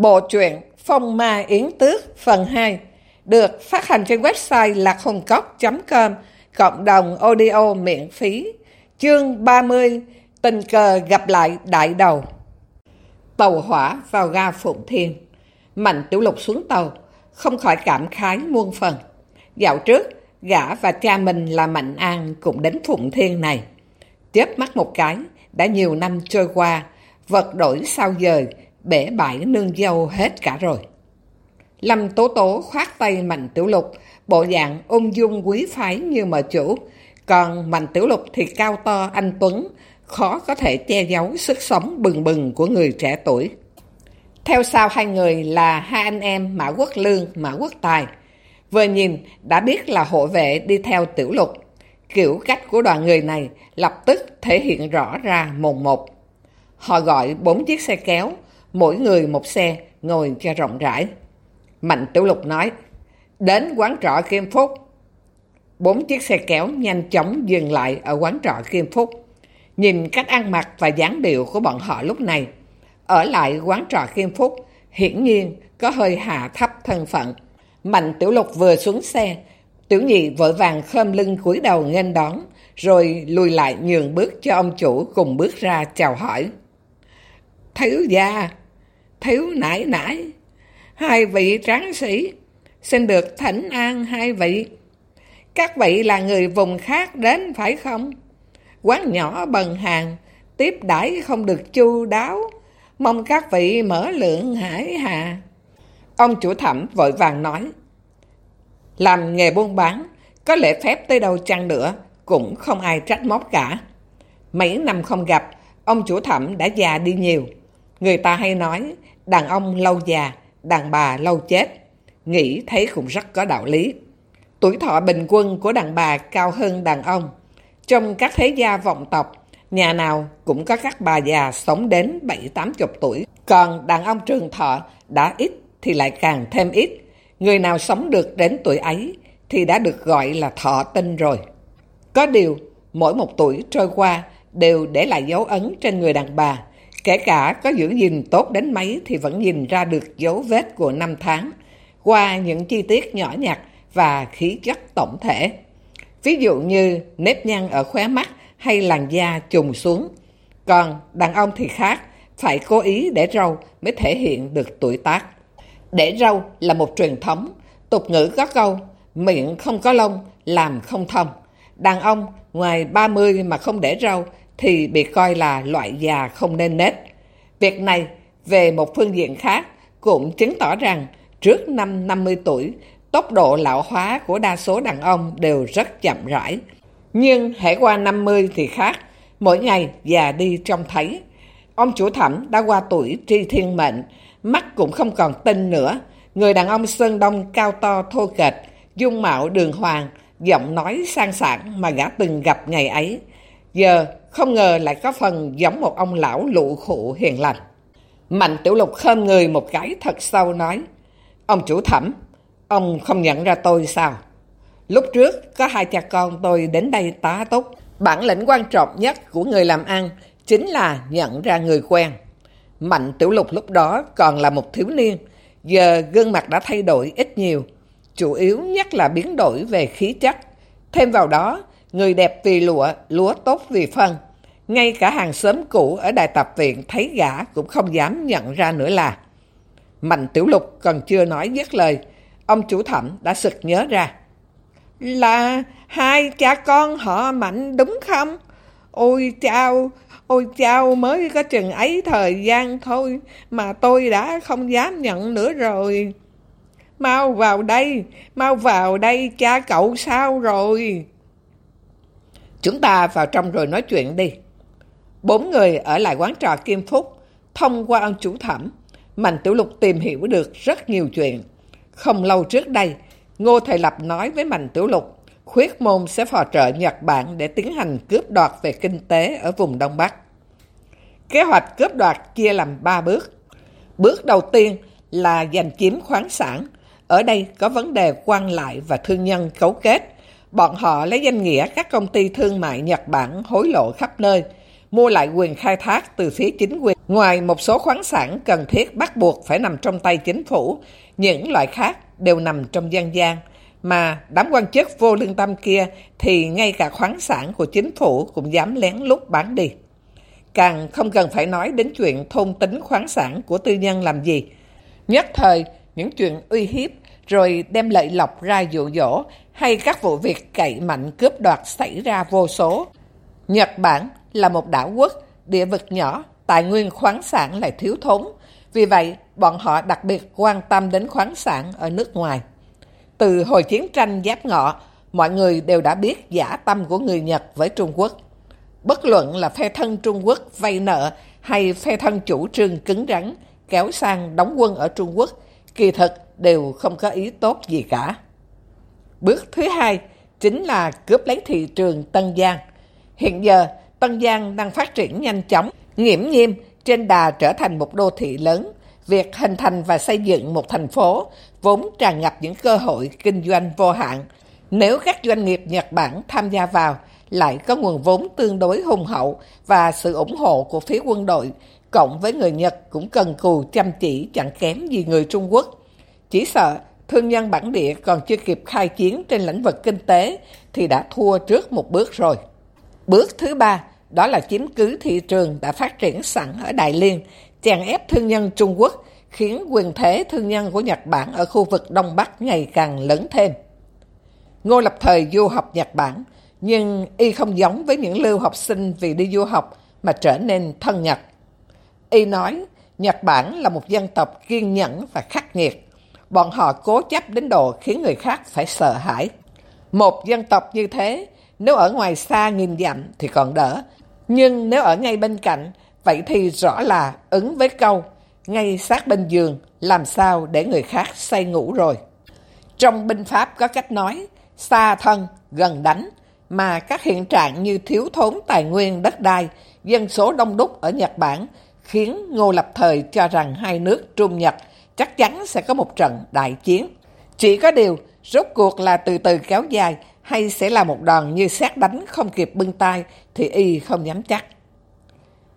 Bộ truyện Phong Ma Yến Tước, phần 2 được phát hành trên website lạchungcốc.com cộng đồng audio miễn phí. Chương 30 tình cờ gặp lại đại đầu. Tàu hỏa vào ga Phụng Thiên. Mạnh Tiểu Lục xuống tàu, không khỏi cảm khái muôn phần. Dạo trước, gã và cha mình là Mạnh An cũng đến Phụng Thiên này. Chớp mắt một cái, đã nhiều năm trôi qua, vật đổi sao dời bể bãi nương dâu hết cả rồi. Lâm Tố Tố khoát tay Mạnh Tiểu Lục, bộ dạng ung dung quý phái như mờ chủ, còn Mạnh Tiểu Lục thì cao to anh Tuấn, khó có thể che giấu sức sống bừng bừng của người trẻ tuổi. Theo sau hai người là hai anh em Mã Quốc Lương, Mã Quốc Tài. Vừa nhìn đã biết là hộ vệ đi theo Tiểu Lục. Kiểu cách của đoàn người này lập tức thể hiện rõ ra mồn một. Họ gọi bốn chiếc xe kéo, mỗi người một xe, ngồi cho rộng rãi. Mạnh Tiểu Lục nói, đến quán trọ Kim Phúc. Bốn chiếc xe kéo nhanh chóng dừng lại ở quán trọ Kim Phúc. Nhìn cách ăn mặc và dáng điệu của bọn họ lúc này, ở lại quán trọ Kim Phúc, hiển nhiên có hơi hạ thấp thân phận. Mạnh Tiểu Lục vừa xuống xe, Tiểu Nhị vội vàng khơm lưng cúi đầu nghênh đón, rồi lùi lại nhường bước cho ông chủ cùng bước ra chào hỏi. Thiếu gia, thiếu nãi nãi hai vị tráng sĩ, xin được thỉnh an hai vị. Các vị là người vùng khác đến phải không? Quán nhỏ bần hàng, tiếp đãi không được chu đáo, mong các vị mở lượng hải hà. Ông chủ thẩm vội vàng nói, làm nghề buôn bán, có lễ phép tới đâu chăng nữa, cũng không ai trách móc cả. Mấy năm không gặp, ông chủ thẩm đã già đi nhiều. Người ta hay nói, đàn ông lâu già, đàn bà lâu chết. Nghĩ thấy cũng rất có đạo lý. Tuổi thọ bình quân của đàn bà cao hơn đàn ông. Trong các thế gia vọng tộc, nhà nào cũng có các bà già sống đến 7-80 tuổi. Còn đàn ông trường thọ đã ít thì lại càng thêm ít. Người nào sống được đến tuổi ấy thì đã được gọi là thọ tinh rồi. Có điều, mỗi một tuổi trôi qua đều để lại dấu ấn trên người đàn bà. Kể cả có giữ gìn tốt đến mấy thì vẫn nhìn ra được dấu vết của năm tháng qua những chi tiết nhỏ nhặt và khí chất tổng thể. Ví dụ như nếp nhăn ở khóe mắt hay làn da trùng xuống. Còn đàn ông thì khác, phải cố ý để râu mới thể hiện được tuổi tác. Để râu là một truyền thống, tục ngữ có câu, miệng không có lông, làm không thông. Đàn ông ngoài 30 mà không để râu thì bị coi là loại già không nên nết. Việc này về một phương diện khác cũng chứng tỏ rằng trước năm 50 tuổi, tốc độ lão hóa của đa số đàn ông đều rất chậm rãi. Nhưng hãy qua 50 thì khác, mỗi ngày già đi trông thấy. Ông chủ thẩm đã qua tuổi tri thiên mệnh, mắt cũng không còn tinh nữa. Người đàn ông Sơn Đông cao to thô kệch, dung mạo đường hoàng, giọng nói sang sảng mà gã từng gặp ngày ấy. Giờ không ngờ lại có phần giống một ông lão lụ khụ hiền lành. Mạnh tiểu lục khơm người một cái thật sâu nói, Ông chủ thẩm, ông không nhận ra tôi sao? Lúc trước có hai cha con tôi đến đây tá túc. Bản lĩnh quan trọng nhất của người làm ăn chính là nhận ra người quen. Mạnh tiểu lục lúc đó còn là một thiếu niên, giờ gương mặt đã thay đổi ít nhiều, chủ yếu nhất là biến đổi về khí chất. Thêm vào đó, người đẹp vì lụa, lúa tốt vì phân. Ngay cả hàng xóm cũ ở đại tập viện thấy gã cũng không dám nhận ra nữa là. Mạnh Tiểu Lục còn chưa nói dứt lời, ông chủ thẩm đã sực nhớ ra. Là hai cha con họ Mạnh đúng không? Ôi chao, ôi chao mới có chừng ấy thời gian thôi mà tôi đã không dám nhận nữa rồi. Mau vào đây, mau vào đây, cha cậu sao rồi? Chúng ta vào trong rồi nói chuyện đi. Bốn người ở lại quán trà Kim Phúc, thông qua ông chủ thẩm, Mạnh Tiểu Lục tìm hiểu được rất nhiều chuyện. Không lâu trước đây, Ngô Thầy Lập nói với Mạnh Tiểu Lục, khuyết môn sẽ phò trợ Nhật Bản để tiến hành cướp đoạt về kinh tế ở vùng Đông Bắc. Kế hoạch cướp đoạt chia làm 3 bước. Bước đầu tiên là giành chiếm khoáng sản. Ở đây có vấn đề quan lại và thương nhân cấu kết. Bọn họ lấy danh nghĩa các công ty thương mại Nhật Bản hối lộ khắp nơi, mua lại quyền khai thác từ phía chính quyền. Ngoài một số khoáng sản cần thiết bắt buộc phải nằm trong tay chính phủ, những loại khác đều nằm trong dân gian. Mà đám quan chức vô lương tâm kia thì ngay cả khoáng sản của chính phủ cũng dám lén lút bán đi. Càng không cần phải nói đến chuyện thôn tính khoáng sản của tư nhân làm gì. Nhất thời, những chuyện uy hiếp rồi đem lợi lộc ra dụ dỗ hay các vụ việc cậy mạnh cướp đoạt xảy ra vô số. Nhật Bản là một đảo quốc, địa vực nhỏ, tài nguyên khoáng sản lại thiếu thốn. Vì vậy, bọn họ đặc biệt quan tâm đến khoáng sản ở nước ngoài. Từ hồi chiến tranh giáp ngọ, mọi người đều đã biết giả tâm của người Nhật với Trung Quốc. Bất luận là phe thân Trung Quốc vay nợ hay phe thân chủ trương cứng rắn kéo sang đóng quân ở Trung Quốc, kỳ thực đều không có ý tốt gì cả. Bước thứ hai chính là cướp lấy thị trường Tân Giang. Hiện giờ, Tân Giang đang phát triển nhanh chóng, nghiễm nghiêm trên đà trở thành một đô thị lớn. Việc hình thành và xây dựng một thành phố vốn tràn ngập những cơ hội kinh doanh vô hạn. Nếu các doanh nghiệp Nhật Bản tham gia vào, lại có nguồn vốn tương đối hùng hậu và sự ủng hộ của phía quân đội, cộng với người Nhật cũng cần cù chăm chỉ chẳng kém gì người Trung Quốc. Chỉ sợ thương nhân bản địa còn chưa kịp khai chiến trên lĩnh vực kinh tế thì đã thua trước một bước rồi. Bước thứ ba đó là chiếm cứ thị trường đã phát triển sẵn ở Đại Liên, chèn ép thương nhân Trung Quốc, khiến quyền thế thương nhân của Nhật Bản ở khu vực Đông Bắc ngày càng lớn thêm. Ngô Lập Thời du học Nhật Bản, nhưng y không giống với những lưu học sinh vì đi du học mà trở nên thân Nhật. Y nói Nhật Bản là một dân tộc kiên nhẫn và khắc nghiệt. Bọn họ cố chấp đến độ khiến người khác phải sợ hãi. Một dân tộc như thế, nếu ở ngoài xa nghìn dặm thì còn đỡ. Nhưng nếu ở ngay bên cạnh, vậy thì rõ là ứng với câu, ngay sát bên giường, làm sao để người khác say ngủ rồi. Trong binh pháp có cách nói, xa thân, gần đánh, mà các hiện trạng như thiếu thốn tài nguyên đất đai, dân số đông đúc ở Nhật Bản khiến Ngô Lập Thời cho rằng hai nước Trung Nhật chắc chắn sẽ có một trận đại chiến. Chỉ có điều, rốt cuộc là từ từ kéo dài hay sẽ là một đòn như xét đánh không kịp bưng tay thì y không dám chắc.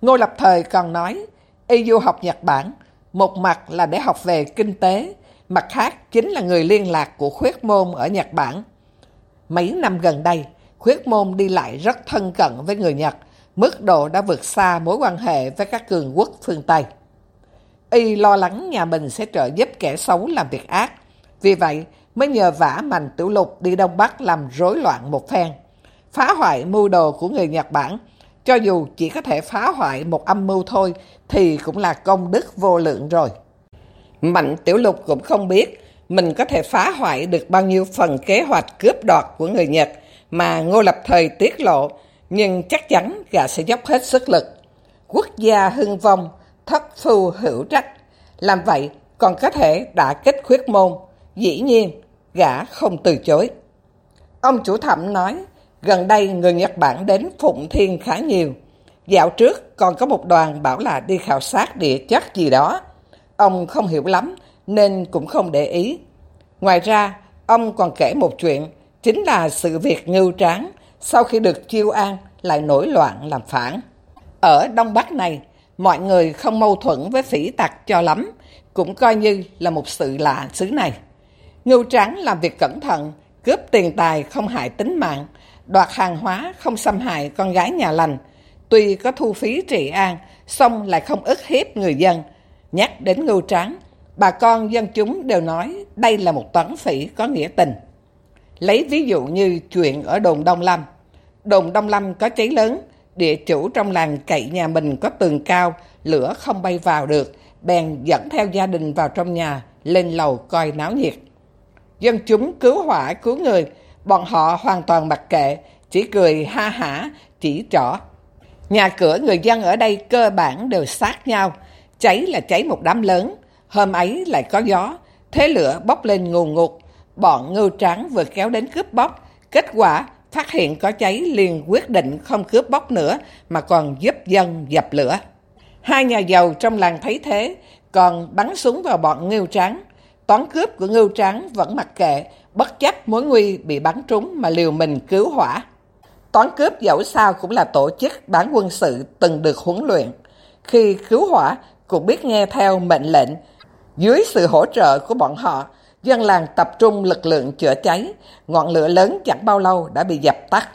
Ngô Lập Thời còn nói, y du học Nhật Bản, một mặt là để học về kinh tế, mặt khác chính là người liên lạc của khuyết môn ở Nhật Bản. Mấy năm gần đây, khuyết môn đi lại rất thân cận với người Nhật, mức độ đã vượt xa mối quan hệ với các cường quốc phương Tây. Y lo lắng nhà mình sẽ trợ giúp kẻ xấu làm việc ác, vì vậy mới nhờ vả Mạnh Tiểu Lục đi Đông Bắc làm rối loạn một phen, phá hoại mưu đồ của người Nhật Bản. Cho dù chỉ có thể phá hoại một âm mưu thôi thì cũng là công đức vô lượng rồi. Mạnh Tiểu Lục cũng không biết mình có thể phá hoại được bao nhiêu phần kế hoạch cướp đoạt của người Nhật mà Ngô Lập Thời tiết lộ, nhưng chắc chắn gã sẽ dốc hết sức lực. Quốc gia hưng vong, thất phu hữu trách. Làm vậy còn có thể đã kích khuyết môn. Dĩ nhiên, gã không từ chối. Ông chủ thẩm nói, gần đây người Nhật Bản đến Phụng Thiên khá nhiều. Dạo trước còn có một đoàn bảo là đi khảo sát địa chất gì đó. Ông không hiểu lắm nên cũng không để ý. Ngoài ra, ông còn kể một chuyện, chính là sự việc ngưu tráng sau khi được chiêu an lại nổi loạn làm phản. Ở Đông Bắc này, mọi người không mâu thuẫn với phỉ tặc cho lắm, cũng coi như là một sự lạ xứ này. Ngưu tráng làm việc cẩn thận, cướp tiền tài không hại tính mạng, đoạt hàng hóa không xâm hại con gái nhà lành. Tuy có thu phí trị an, song lại không ức hiếp người dân. Nhắc đến ngưu tráng, bà con dân chúng đều nói đây là một toán phỉ có nghĩa tình. Lấy ví dụ như chuyện ở đồn Đông Lâm. Đồn Đông Lâm có cháy lớn, địa chủ trong làng cậy nhà mình có tường cao, lửa không bay vào được, bèn dẫn theo gia đình vào trong nhà, lên lầu coi náo nhiệt. Dân chúng cứu hỏa cứu người, bọn họ hoàn toàn mặc kệ, chỉ cười ha hả, chỉ trỏ. Nhà cửa người dân ở đây cơ bản đều sát nhau, cháy là cháy một đám lớn, hôm ấy lại có gió, thế lửa bốc lên ngùn ngụt, bọn ngưu trắng vừa kéo đến cướp bóc, kết quả phát hiện có cháy liền quyết định không cướp bóc nữa mà còn giúp dân dập lửa. Hai nhà giàu trong làng thấy thế, còn bắn súng vào bọn ngưu trắng. Toán cướp của ngưu trắng vẫn mặc kệ, bất chấp mối nguy bị bắn trúng mà liều mình cứu hỏa. Toán cướp dẫu sao cũng là tổ chức bán quân sự từng được huấn luyện. khi cứu hỏa cũng biết nghe theo mệnh lệnh. Dưới sự hỗ trợ của bọn họ, dân làng tập trung lực lượng chữa cháy, ngọn lửa lớn chẳng bao lâu đã bị dập tắt.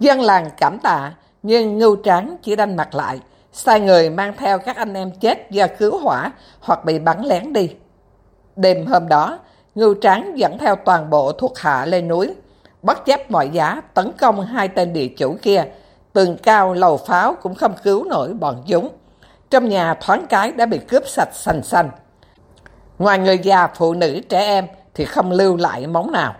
Dân làng cảm tạ, nhưng ngưu tráng chỉ đanh mặt lại, sai người mang theo các anh em chết do cứu hỏa hoặc bị bắn lén đi. Đêm hôm đó, ngưu tráng dẫn theo toàn bộ thuộc hạ lên núi, bất chấp mọi giá tấn công hai tên địa chủ kia, tường cao lầu pháo cũng không cứu nổi bọn chúng. Trong nhà thoáng cái đã bị cướp sạch sành sanh Ngoài người già, phụ nữ, trẻ em thì không lưu lại móng nào.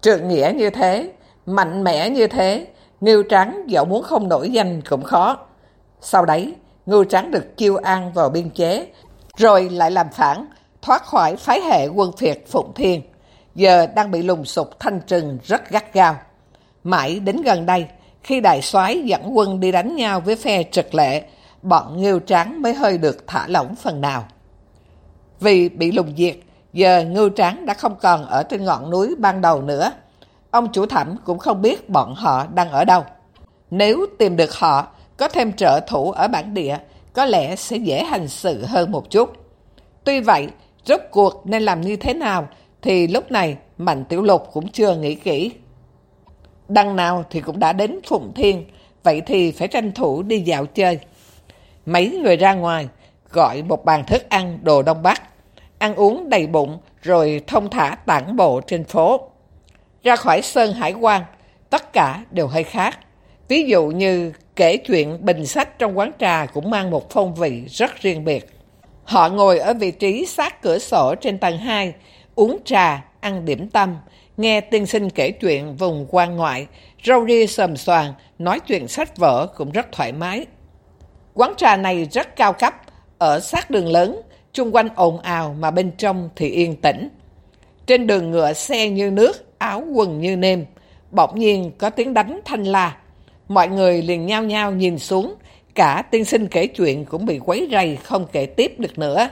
Trượng nghĩa như thế, mạnh mẽ như thế, Ngưu Trắng dẫu muốn không nổi danh cũng khó. Sau đấy, Ngưu Trắng được chiêu an vào biên chế, rồi lại làm phản, thoát khỏi phái hệ quân phiệt Phụng Thiên. Giờ đang bị lùng sục thanh trừng rất gắt gao. Mãi đến gần đây, khi đại soái dẫn quân đi đánh nhau với phe trực lệ, bọn Ngưu trắng mới hơi được thả lỏng phần nào. Vì bị lùng diệt, giờ Ngưu Tráng đã không còn ở trên ngọn núi ban đầu nữa. Ông chủ thẩm cũng không biết bọn họ đang ở đâu. Nếu tìm được họ, có thêm trợ thủ ở bản địa, có lẽ sẽ dễ hành sự hơn một chút. Tuy vậy, rốt cuộc nên làm như thế nào thì lúc này Mạnh Tiểu Lục cũng chưa nghĩ kỹ. Đằng nào thì cũng đã đến Phụng Thiên, vậy thì phải tranh thủ đi dạo chơi. Mấy người ra ngoài, gọi một bàn thức ăn đồ Đông Bắc, ăn uống đầy bụng rồi thông thả tản bộ trên phố. Ra khỏi Sơn Hải quan, tất cả đều hơi khác. Ví dụ như kể chuyện bình sách trong quán trà cũng mang một phong vị rất riêng biệt. Họ ngồi ở vị trí sát cửa sổ trên tầng 2, uống trà, ăn điểm tâm, nghe tiên sinh kể chuyện vùng quan ngoại, râu ria sầm soàn nói chuyện sách vở cũng rất thoải mái. Quán trà này rất cao cấp, ở sát đường lớn, chung quanh ồn ào mà bên trong thì yên tĩnh. Trên đường ngựa xe như nước, áo quần như nêm, bỗng nhiên có tiếng đánh thanh la. Mọi người liền nhao nhao nhìn xuống, cả tiên sinh kể chuyện cũng bị quấy rầy không kể tiếp được nữa.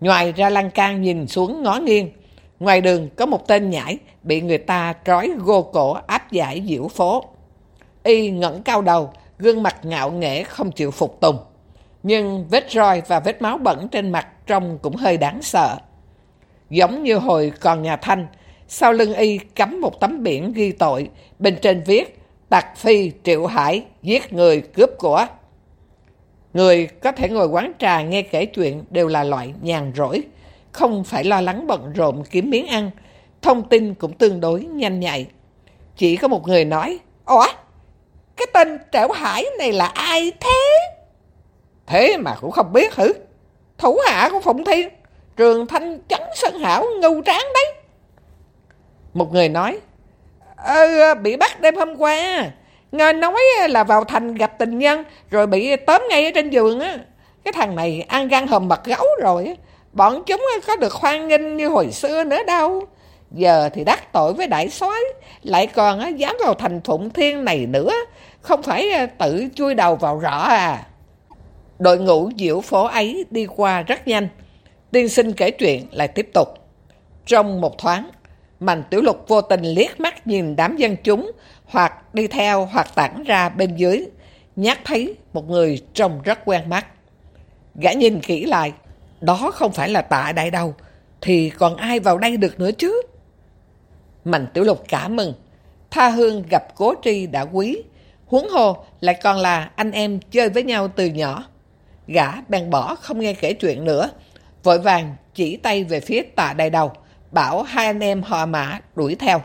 Ngoài ra lan can nhìn xuống ngó nghiêng, ngoài đường có một tên nhãi bị người ta trói gô cổ áp giải diễu phố. Y ngẩng cao đầu, gương mặt ngạo nghễ không chịu phục tùng. Nhưng vết roi và vết máu bẩn trên mặt trông cũng hơi đáng sợ. Giống như hồi còn nhà Thanh, sau lưng y cắm một tấm biển ghi tội, bên trên viết tạc Phi Triệu Hải giết người cướp của. Người có thể ngồi quán trà nghe kể chuyện đều là loại nhàn rỗi, không phải lo lắng bận rộn kiếm miếng ăn, thông tin cũng tương đối nhanh nhạy. Chỉ có một người nói, Ủa, cái tên Triệu Hải này là ai thế? Thế mà cũng không biết hử? Thủ hạ của Phụng Thiên, Trường Thanh Trắng Sơn Hảo ngưu tráng đấy. Một người nói, Ờ, bị bắt đêm hôm qua. Nghe nói là vào thành gặp tình nhân, rồi bị tóm ngay ở trên giường á. Cái thằng này ăn gan hầm mật gấu rồi. Bọn chúng có được khoan nghênh như hồi xưa nữa đâu. Giờ thì đắc tội với đại soái lại còn dám vào thành Phụng Thiên này nữa. Không phải ờ, tự chui đầu vào rõ à. Đội ngũ diễu phố ấy đi qua rất nhanh. Tiên sinh kể chuyện lại tiếp tục. Trong một thoáng, Mạnh Tiểu Lục vô tình liếc mắt nhìn đám dân chúng hoặc đi theo hoặc tản ra bên dưới. Nhát thấy một người trông rất quen mắt. Gã nhìn kỹ lại, đó không phải là tạ đại đâu, thì còn ai vào đây được nữa chứ? Mạnh Tiểu Lục cảm mừng, tha hương gặp cố tri đã quý, huống hồ lại còn là anh em chơi với nhau từ nhỏ. Gã bèn bỏ không nghe kể chuyện nữa, vội vàng chỉ tay về phía tạ đại đầu, bảo hai anh em họ mã đuổi theo.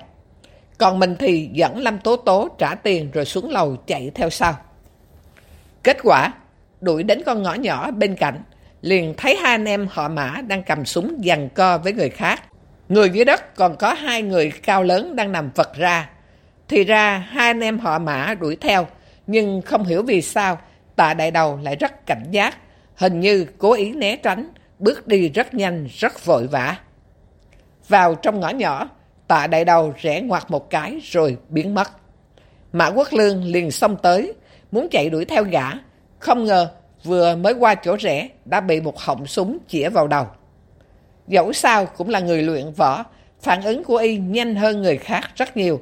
Còn mình thì dẫn Lâm Tố Tố trả tiền rồi xuống lầu chạy theo sau. Kết quả, đuổi đến con ngõ nhỏ bên cạnh, liền thấy hai anh em họ mã đang cầm súng dằn co với người khác. Người dưới đất còn có hai người cao lớn đang nằm vật ra. Thì ra hai anh em họ mã đuổi theo, nhưng không hiểu vì sao tạ đại đầu lại rất cảnh giác, hình như cố ý né tránh, bước đi rất nhanh, rất vội vã. Vào trong ngõ nhỏ, tạ đại đầu rẽ ngoặt một cái rồi biến mất. Mã Quốc Lương liền xông tới, muốn chạy đuổi theo gã. Không ngờ vừa mới qua chỗ rẽ đã bị một họng súng chĩa vào đầu. Dẫu sao cũng là người luyện võ, phản ứng của y nhanh hơn người khác rất nhiều.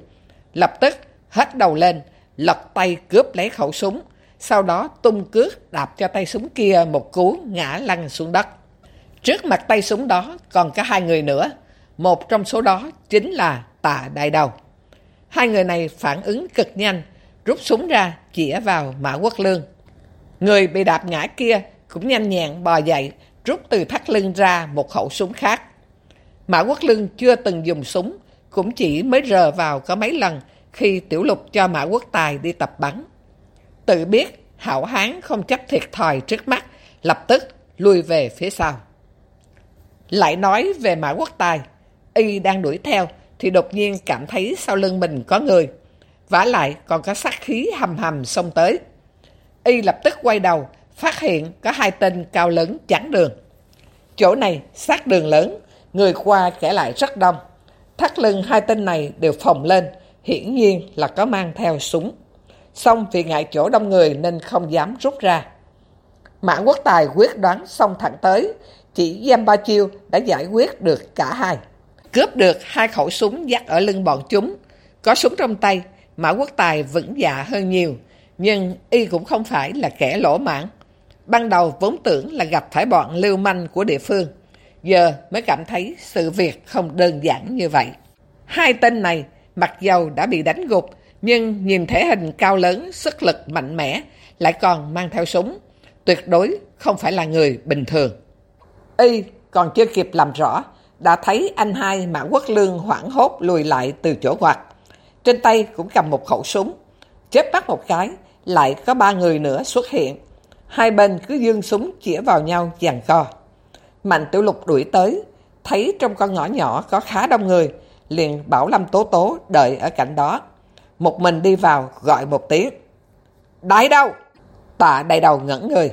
Lập tức hết đầu lên, lật tay cướp lấy khẩu súng, sau đó tung cước đạp cho tay súng kia một cú ngã lăn xuống đất. Trước mặt tay súng đó còn có hai người nữa, một trong số đó chính là tạ đại đầu. Hai người này phản ứng cực nhanh, rút súng ra chĩa vào Mã Quốc Lương. Người bị đạp ngã kia cũng nhanh nhẹn bò dậy, rút từ thắt lưng ra một khẩu súng khác. Mã Quốc Lương chưa từng dùng súng, cũng chỉ mới rờ vào có mấy lần khi Tiểu Lục cho Mã Quốc Tài đi tập bắn. Tự biết hảo hán không chấp thiệt thòi trước mắt, lập tức lui về phía sau. Lại nói về Mã Quốc Tài, y đang đuổi theo thì đột nhiên cảm thấy sau lưng mình có người. vả lại còn có sát khí hầm hầm xông tới. Y lập tức quay đầu, phát hiện có hai tên cao lớn chắn đường. Chỗ này sát đường lớn, người qua kẻ lại rất đông. Thắt lưng hai tên này đều phồng lên, hiển nhiên là có mang theo súng. Xong vì ngại chỗ đông người nên không dám rút ra. Mã Quốc Tài quyết đoán xong thẳng tới, chỉ giam ba chiêu đã giải quyết được cả hai. Cướp được hai khẩu súng dắt ở lưng bọn chúng. Có súng trong tay, Mã Quốc Tài vững dạ hơn nhiều, nhưng y cũng không phải là kẻ lỗ mãn. Ban đầu vốn tưởng là gặp phải bọn lưu manh của địa phương, giờ mới cảm thấy sự việc không đơn giản như vậy. Hai tên này, mặc dầu đã bị đánh gục, nhưng nhìn thể hình cao lớn, sức lực mạnh mẽ, lại còn mang theo súng. Tuyệt đối không phải là người bình thường. Y còn chưa kịp làm rõ, đã thấy anh hai Mã Quốc Lương hoảng hốt lùi lại từ chỗ quạt. Trên tay cũng cầm một khẩu súng. Chớp bắt một cái, lại có ba người nữa xuất hiện. Hai bên cứ dương súng chĩa vào nhau giằng co. Mạnh Tiểu Lục đuổi tới, thấy trong con ngõ nhỏ có khá đông người, liền bảo Lâm Tố Tố đợi ở cạnh đó. Một mình đi vào gọi một tiếng. Đại đâu? Tạ đại đầu ngẩn người,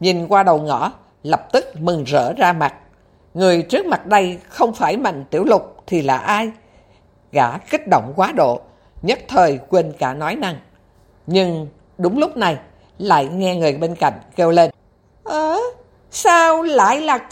nhìn qua đầu ngõ, lập tức mừng rỡ ra mặt. Người trước mặt đây không phải Mạnh Tiểu Lục thì là ai? Gã kích động quá độ, nhất thời quên cả nói năng. Nhưng đúng lúc này, lại nghe người bên cạnh kêu lên. Ờ, sao lại là cậu?